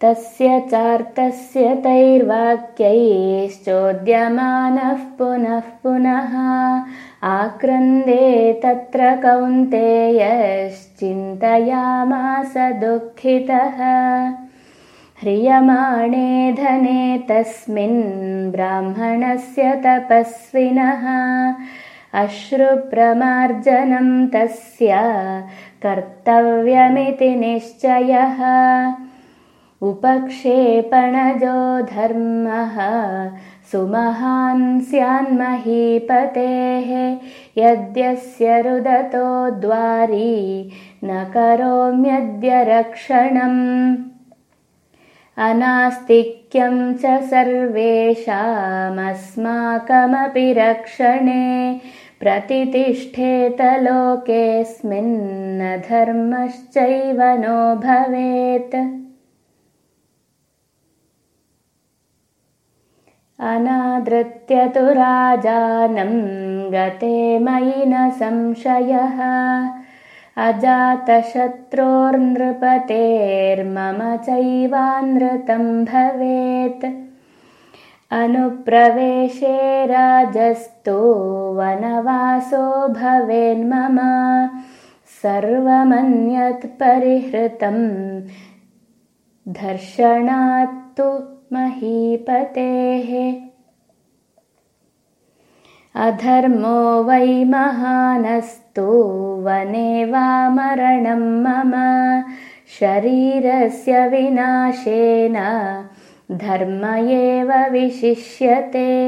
तस्य चार्तस्य तैर्वाक्यैश्चोद्यमानः पुनः पुनः। आक्रन्दे तत्र कौन्तेयश्चिन्तयामास दुःखितः। ह्रियमाणे धने तस्मिन् ब्राह्मणस्य तपस्विनः। अश्रुप्रमार्जनं तस्य कर्तव्यमिति निश्चयः उपक्षेपणजो धर्मः। सुमहान् स्यान्महीपतेः। यद्यस्य रुदतो द्वारी न करोम्यद्य रक्षणम् अनास्तिक्यं च सर्वेषामस्माकमपि रक्षणे। प्रतितिष्ठेत लोकेऽस्मिन्न धर्मश्चैव नो भवेत् अनादृत्य तु राजानं गते मयि न संशयः। अजातशत्रोर्नृपतेर्मम चैवानृतं भवेत्। अनुप्रवेशे राजस्तु वनवासो भवेन्मम। सर्वमन्यत् परिहृतं धर्षणात्तु महीपतेः। अधर्मो वै महानस्तु वने वा मरणं मम। शरीरस्य विनाशेन धर्म एव विशिष्यते